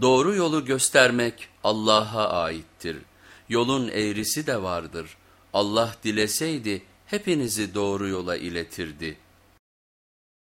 Doğru yolu göstermek Allah'a aittir. Yolun eğrisi de vardır. Allah dileseydi hepinizi doğru yola iletirdi.''